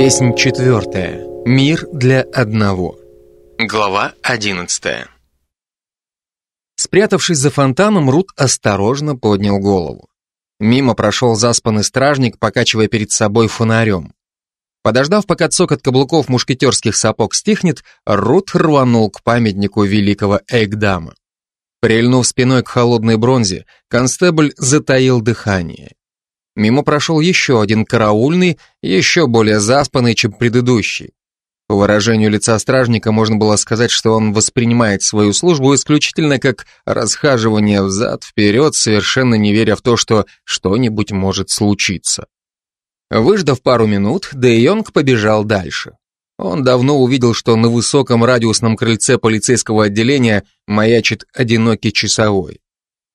Песнь четвертая. Мир для одного. Глава одиннадцатая. Спрятавшись за фонтаном, Рут осторожно поднял голову. Мимо прошел заспанный стражник, покачивая перед собой фонарем. Подождав, пока цокот каблуков мушкетерских сапог стихнет, Рут рванул к памятнику великого Эгдама. Прильнув спиной к холодной бронзе, констебль затаил дыхание. Мимо прошел еще один караульный, еще более заспанный, чем предыдущий. По выражению лица стражника можно было сказать, что он воспринимает свою службу исключительно как расхаживание взад-вперед, совершенно не веря в то, что что-нибудь может случиться. Выждав пару минут, Де Йонг побежал дальше. Он давно увидел, что на высоком радиусном крыльце полицейского отделения маячит одинокий часовой.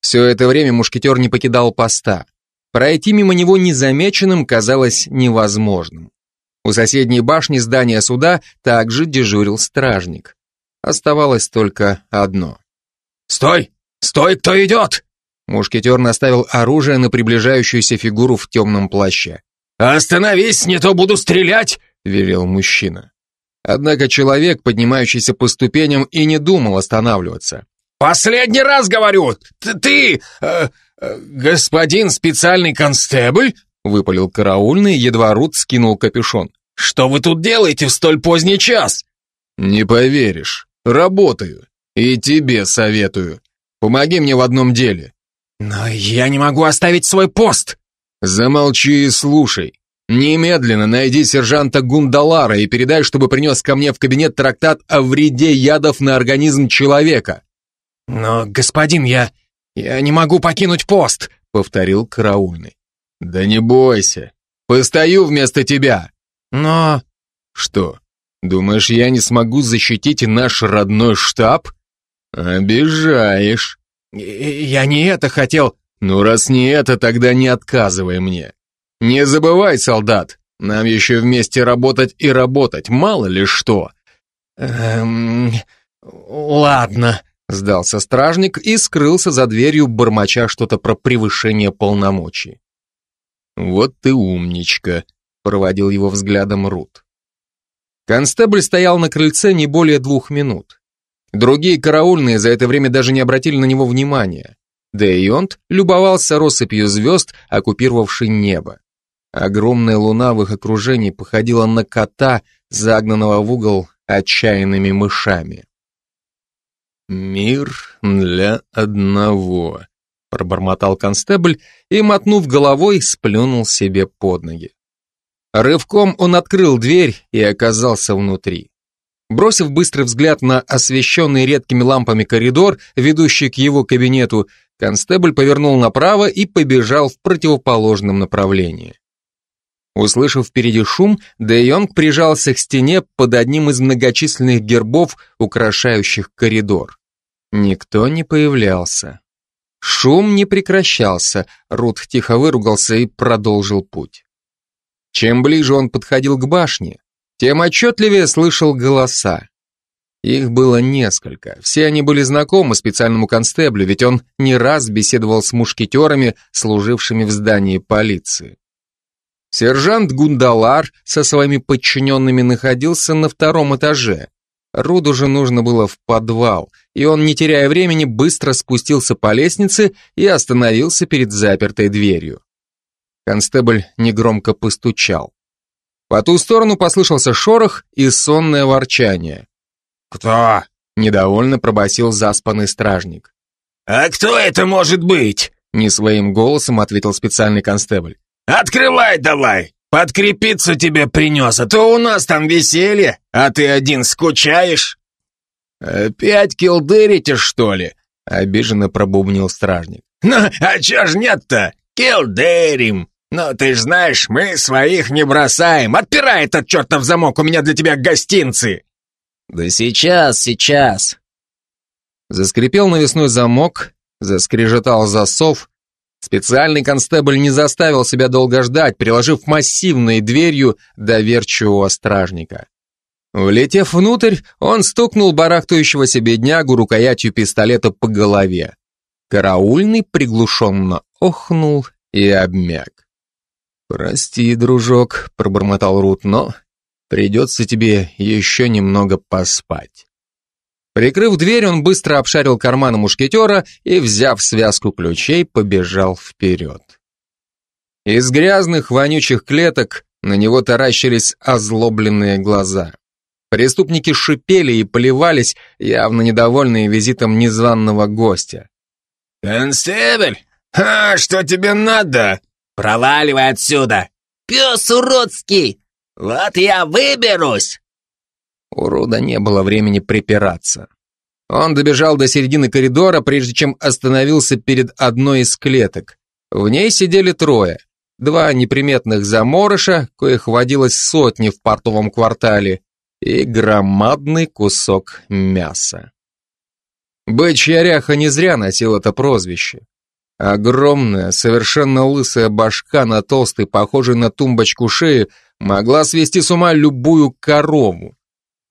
Все это время мушкетер не покидал поста. Пройти мимо него незамеченным казалось невозможным. У соседней башни здания суда также дежурил стражник. Оставалось только одно. «Стой! Стой, кто идет!» Мушкетер наставил оружие на приближающуюся фигуру в темном плаще. «Остановись, не то буду стрелять!» — велел мужчина. Однако человек, поднимающийся по ступеням, и не думал останавливаться. «Последний раз говорю! Ты... ты э, господин специальный констебль?» выпалил караульный, едва Рут скинул капюшон. «Что вы тут делаете в столь поздний час?» «Не поверишь. Работаю. И тебе советую. Помоги мне в одном деле». «Но я не могу оставить свой пост!» «Замолчи и слушай. Немедленно найди сержанта Гундалара и передай, чтобы принес ко мне в кабинет трактат о вреде ядов на организм человека. «Но, господин, я... я не могу покинуть пост», — повторил караульный. «Да не бойся. Постою вместо тебя». «Но...» «Что, думаешь, я не смогу защитить наш родной штаб?» «Обижаешь». «Я не это хотел...» «Ну, раз не это, тогда не отказывай мне. Не забывай, солдат, нам еще вместе работать и работать, мало ли что». «Эм... ладно», Сдался стражник и скрылся за дверью, бормоча что-то про превышение полномочий. «Вот ты умничка», — проводил его взглядом Рут. Констебль стоял на крыльце не более двух минут. Другие караульные за это время даже не обратили на него внимания. Дейонт любовался россыпью звезд, оккупировавшей небо. Огромная луна в их окружении походила на кота, загнанного в угол отчаянными мышами. «Мир для одного», — пробормотал констебль и, мотнув головой, сплюнул себе под ноги. Рывком он открыл дверь и оказался внутри. Бросив быстрый взгляд на освещенный редкими лампами коридор, ведущий к его кабинету, констебль повернул направо и побежал в противоположном направлении. Услышав впереди шум, Де Йонг прижался к стене под одним из многочисленных гербов, украшающих коридор. Никто не появлялся. Шум не прекращался, Рут тихо выругался и продолжил путь. Чем ближе он подходил к башне, тем отчетливее слышал голоса. Их было несколько, все они были знакомы специальному констеблю, ведь он не раз беседовал с мушкетерами, служившими в здании полиции. Сержант Гундалар со своими подчиненными находился на втором этаже. Руду же нужно было в подвал, и он, не теряя времени, быстро спустился по лестнице и остановился перед запертой дверью. Констебль негромко постучал. По ту сторону послышался шорох и сонное ворчание. «Кто?» — недовольно пробасил заспанный стражник. «А кто это может быть?» — не своим голосом ответил специальный констебль. «Открывай давай! Подкрепиться тебе принес, а то у нас там веселье, а ты один скучаешь!» «Опять килдырите, что ли?» — обиженно пробубнил стражник. «Ну, а чё ж нет-то? Килдырим! Ну, ты ж знаешь, мы своих не бросаем! Отпирай этот чертов замок, у меня для тебя гостинцы!» «Да сейчас, сейчас!» Заскрипел навесной замок, заскрежетал засов, Специальный констебль не заставил себя долго ждать, приложив массивной дверью доверчивого стражника. Влетев внутрь, он стукнул барахтающегося беднягу рукоятью пистолета по голове. Караульный приглушенно охнул и обмяк. «Прости, дружок», — пробормотал Рут, — «но Придется тебе еще немного поспать. Прикрыв дверь, он быстро обшарил карманы мушкетера и, взяв связку ключей, побежал вперед. Из грязных, вонючих клеток на него таращились озлобленные глаза. Преступники шипели и плевались, явно недовольные визитом незваного гостя. «Констебль, а что тебе надо? Проваливай отсюда! Пес уродский! Вот я выберусь!» У Руда не было времени припираться. Он добежал до середины коридора, прежде чем остановился перед одной из клеток. В ней сидели трое. Два неприметных заморыша, коих водилось сотни в портовом квартале, и громадный кусок мяса. Бычья ряха не зря носил это прозвище. Огромная, совершенно лысая башка на толстой, похожей на тумбочку шеи, могла свести с ума любую корову.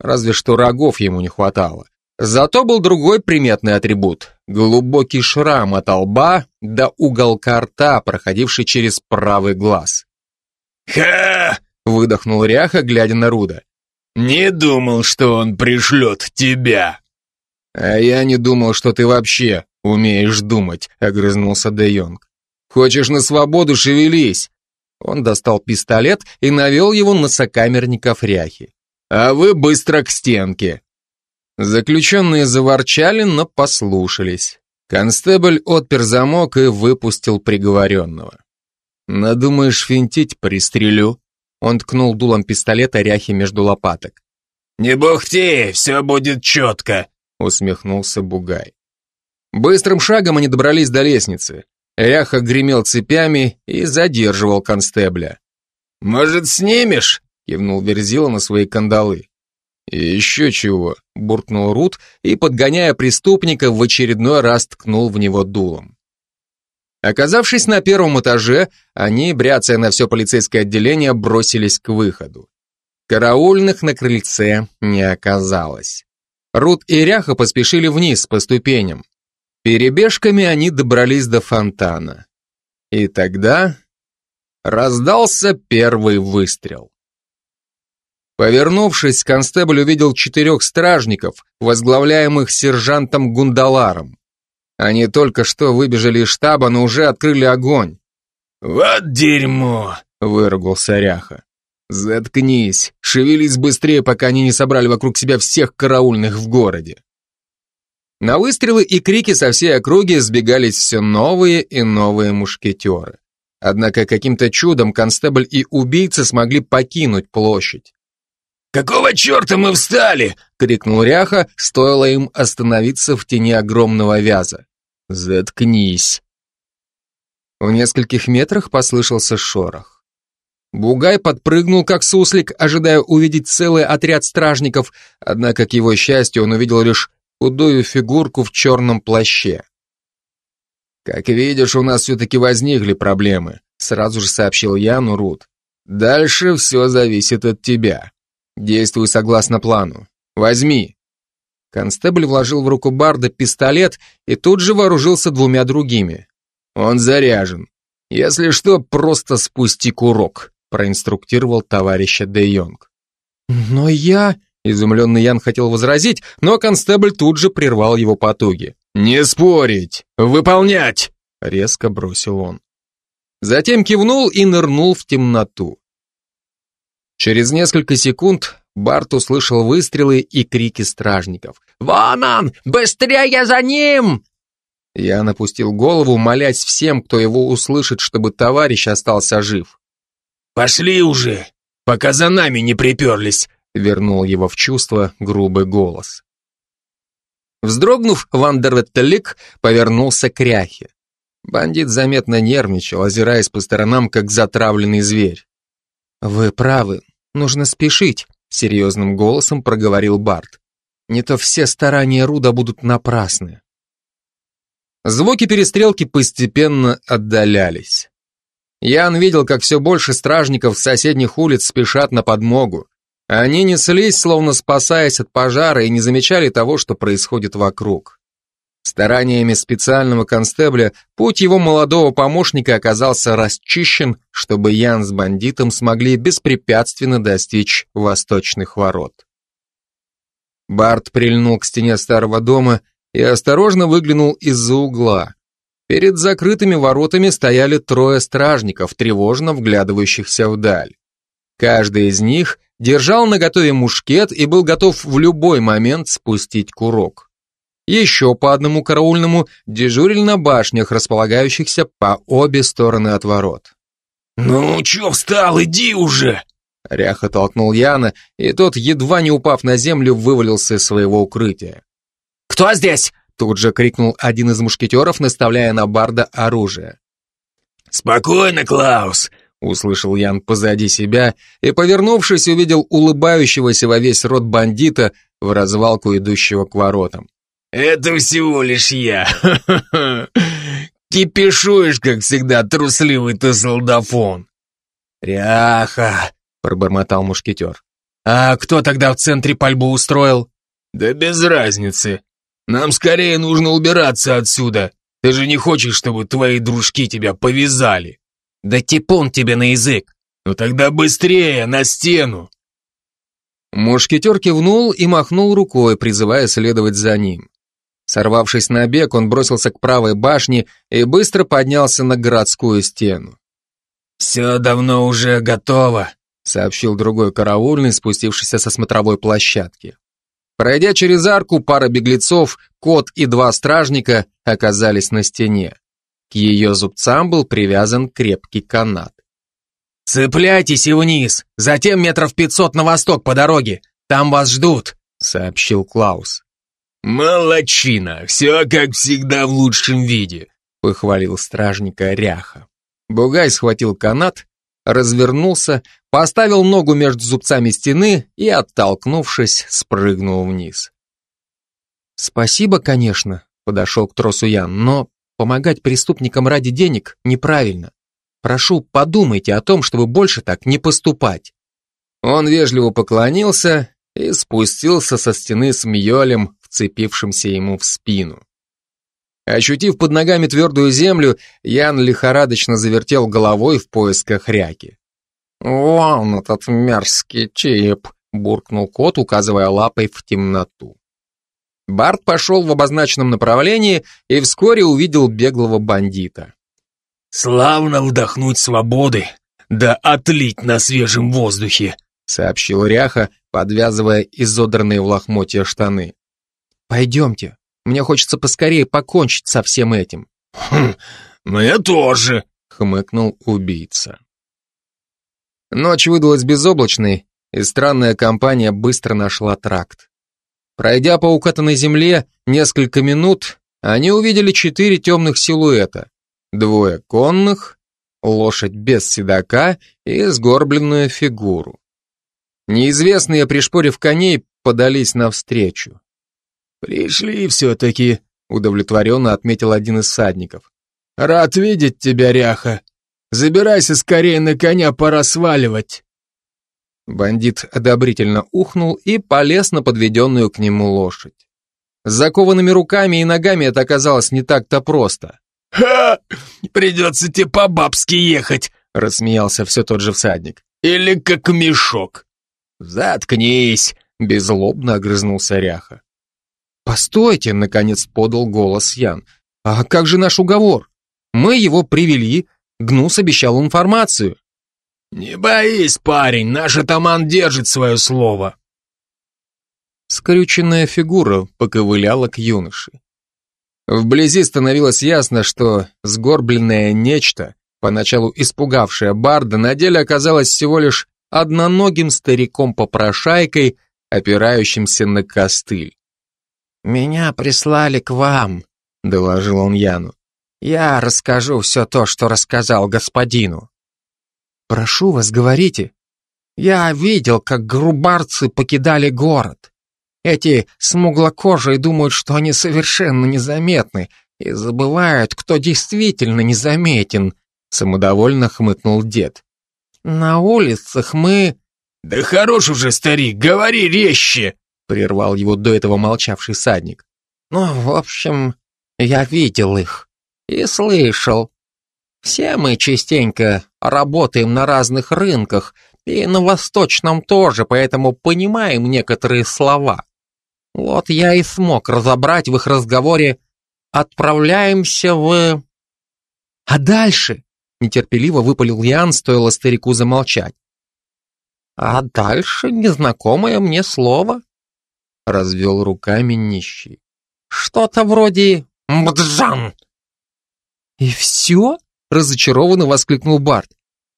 Разве что рогов ему не хватало. Зато был другой приметный атрибут – глубокий шрам от лба до уголка рта, проходивший через правый глаз. «Ха!» – выдохнул Ряха, глядя на Руда. «Не думал, что он пришлет тебя!» «А я не думал, что ты вообще умеешь думать», — огрызнулся Де Йонг. «Хочешь на свободу, шевелись!» Он достал пистолет и навел его на сокамерников ряхи. «А вы быстро к стенке!» Заключенные заворчали, но послушались. Констебль отпер замок и выпустил приговоренного. «Надумаешь финтить, пристрелю?» Он ткнул дулом пистолета ряхи между лопаток. «Не бухти, все будет четко!» усмехнулся Бугай. Быстрым шагом они добрались до лестницы. Ряха гремел цепями и задерживал констебля. «Может, снимешь?» — кивнул Верзила на свои кандалы. «Еще чего», — буркнул Рут и, подгоняя преступника, в очередной раз ткнул в него дулом. Оказавшись на первом этаже, они, бряцая на все полицейское отделение, бросились к выходу. Караульных на крыльце не оказалось. Рут и Ряха поспешили вниз по ступеням. Перебежками они добрались до фонтана. И тогда раздался первый выстрел. Повернувшись, констебль увидел четырех стражников, возглавляемых сержантом Гундаларом. Они только что выбежали из штаба, но уже открыли огонь. «Вот дерьмо!» — выругался Ряха. «Заткнись! Шевелись быстрее, пока они не собрали вокруг себя всех караульных в городе!» На выстрелы и крики со всей округи сбегались все новые и новые мушкетеры. Однако каким-то чудом констебль и убийцы смогли покинуть площадь. «Какого черта мы встали?» — крикнул Ряха, стоило им остановиться в тени огромного вяза. «Заткнись!» В нескольких метрах послышался шорох. Бугай подпрыгнул, как суслик, ожидая увидеть целый отряд стражников, однако, к его счастью, он увидел лишь худую фигурку в черном плаще. «Как видишь, у нас все-таки возникли проблемы», сразу же сообщил Яну Рут. «Дальше все зависит от тебя. Действуй согласно плану. Возьми». Констебль вложил в руку Барда пистолет и тут же вооружился двумя другими. «Он заряжен. Если что, просто спусти курок» проинструктировал товарища Де Йонг. «Но я...» Изумленный Ян хотел возразить, но констебль тут же прервал его потуги. «Не спорить! Выполнять!» Резко бросил он. Затем кивнул и нырнул в темноту. Через несколько секунд Барт услышал выстрелы и крики стражников. «Вон он! Быстрее за ним!» Я напустил голову, молясь всем, кто его услышит, чтобы товарищ остался жив. «Пошли уже, пока за нами не приперлись», вернул его в чувство грубый голос. Вздрогнув, Вандерветтелик повернулся к Ряхе. Бандит заметно нервничал, озираясь по сторонам, как затравленный зверь. «Вы правы, нужно спешить», — серьезным голосом проговорил Барт. «Не то все старания Руда будут напрасны». Звуки перестрелки постепенно отдалялись. Ян видел, как все больше стражников с соседних улиц спешат на подмогу. Они неслись, словно спасаясь от пожара, и не замечали того, что происходит вокруг. Стараниями специального констебля путь его молодого помощника оказался расчищен, чтобы Ян с бандитом смогли беспрепятственно достичь восточных ворот. Барт прильнул к стене старого дома и осторожно выглянул из-за угла. Перед закрытыми воротами стояли трое стражников, тревожно вглядывающихся вдаль. Каждый из них держал наготове мушкет и был готов в любой момент спустить курок. Еще по одному караульному дежурили на башнях, располагающихся по обе стороны от ворот. «Ну, чё встал, иди уже!» Ряха толкнул Яна, и тот, едва не упав на землю, вывалился из своего укрытия. «Кто здесь?» Тут же крикнул один из мушкетеров, наставляя на Барда оружие. «Спокойно, Клаус!» Услышал Ян позади себя и, повернувшись, увидел улыбающегося во весь рот бандита в развалку, идущего к воротам. «Это всего лишь я. Кипишуешь, как всегда, трусливый ты солдафон». «Ряха!» — пробормотал мушкетер. «А кто тогда в центре пальбу устроил?» «Да без разницы. Нам скорее нужно убираться отсюда. Ты же не хочешь, чтобы твои дружки тебя повязали?» Да типун тебе на язык. Ну тогда быстрее, на стену. Мушкетер кивнул и махнул рукой, призывая следовать за ним. Сорвавшись на бег, он бросился к правой башне и быстро поднялся на городскую стену. «Все давно уже готово», — сообщил другой караульный, спустившийся со смотровой площадки. Пройдя через арку, пара беглецов, кот и два стражника оказались на стене. К ее зубцам был привязан крепкий канат. «Цепляйтесь и вниз, затем метров пятьсот на восток по дороге, там вас ждут», — сообщил Клаус. «Молодчина, все как всегда в лучшем виде», — похвалил стражника Ряха. Бугай схватил канат, развернулся, поставил ногу между зубцами стены и, оттолкнувшись, спрыгнул вниз. «Спасибо, конечно», — подошел к тросу Ян, «но Помогать преступникам ради денег неправильно. Прошу, подумайте о том, чтобы больше так не поступать. Он вежливо поклонился и спустился со стены с Мьолем, вцепившимся ему в спину. Ощутив под ногами твердую землю, Ян лихорадочно завертел головой в поисках ряки. «Вон этот мерзкий чип!» — буркнул кот, указывая лапой в темноту. Барт пошел в обозначенном направлении и вскоре увидел беглого бандита. «Славно вдохнуть свободы, да отлить на свежем воздухе», сообщил Ряха, подвязывая изодранные в лохмотья штаны. «Пойдемте, мне хочется поскорее покончить со всем этим». «Хм, мне тоже», хмыкнул убийца. Ночь выдалась безоблачной, и странная компания быстро нашла тракт. Пройдя по укатанной земле несколько минут, они увидели четыре темных силуэта. Двое конных, лошадь без седока и сгорбленную фигуру. Неизвестные, пришпорив коней, подались навстречу. «Пришли все-таки», — удовлетворенно отметил один из всадников. «Рад видеть тебя, Ряха. Забирайся скорее на коня, пора сваливать». Бандит одобрительно ухнул и полез на подведенную к нему лошадь. С закованными руками и ногами это оказалось не так-то просто. «Ха! Придется тебе по-бабски ехать!» — рассмеялся все тот же всадник. «Или как мешок!» «Заткнись!» — беззлобно огрызнулся Ряха. «Постойте!» — наконец подал голос Ян. «А как же наш уговор? Мы его привели, Гнус обещал информацию». «Не боись, парень, наш атаман держит свое слово». Скрюченная фигура поковыляла к юноше. Вблизи становилось ясно, что сгорбленное нечто, поначалу испугавшее Барда, на деле оказалось всего лишь одноногим стариком-попрошайкой, опирающимся на костыль. «Меня прислали к вам», — доложил он Яну. «Я расскажу все то, что рассказал господину». «Прошу вас, говорите». «Я видел, как грубарцы покидали город. Эти смуглокожие думают, что они совершенно незаметны и забывают, кто действительно незаметен», самодовольно хмыкнул дед. «На улицах мы...» «Да хорош уже, старик, говори резче!» Прервал его до этого молчавший садник. «Ну, в общем, Я видел их и слышал. Все мы частенько работаем на разных рынках, и на восточном тоже, поэтому понимаем некоторые слова. Вот я и смог разобрать в их разговоре «отправляемся в...» «А дальше?» — нетерпеливо выпалил Ян, стоило старику замолчать. «А дальше незнакомое мне слово», — развел руками нищий. «Что-то вроде «Мджан!» «И все?» — разочарованно воскликнул Барт.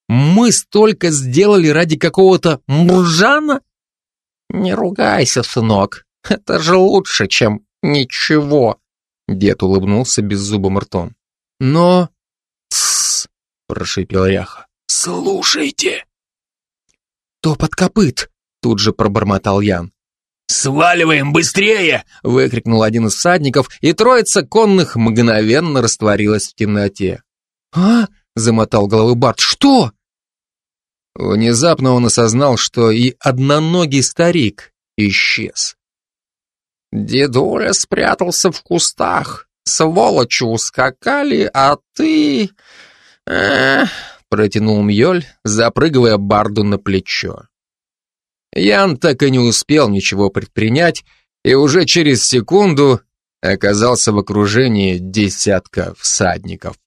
«Мы столько сделали ради какого-то муржана?» «Не ругайся, сынок, это же лучше, чем ничего!» Дед улыбнулся беззубым ртом. «Но...» «Тссс!» — прошипел Ряха. «Слушайте!» «Топот копыт!» — тут же пробормотал Ян. «Сваливаем быстрее!» — выкрикнул один из всадников, и троица конных мгновенно растворилась в темноте. «А?» — замотал головой Барт. «Что?» Внезапно он осознал, что и одноногий старик исчез. «Дедуля спрятался в кустах, сволочи ускакали, а ты...» Эх, протянул Мьёль, запрыгивая Барду на плечо. Ян так и не успел ничего предпринять, и уже через секунду оказался в окружении десятка всадников.